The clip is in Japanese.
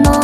の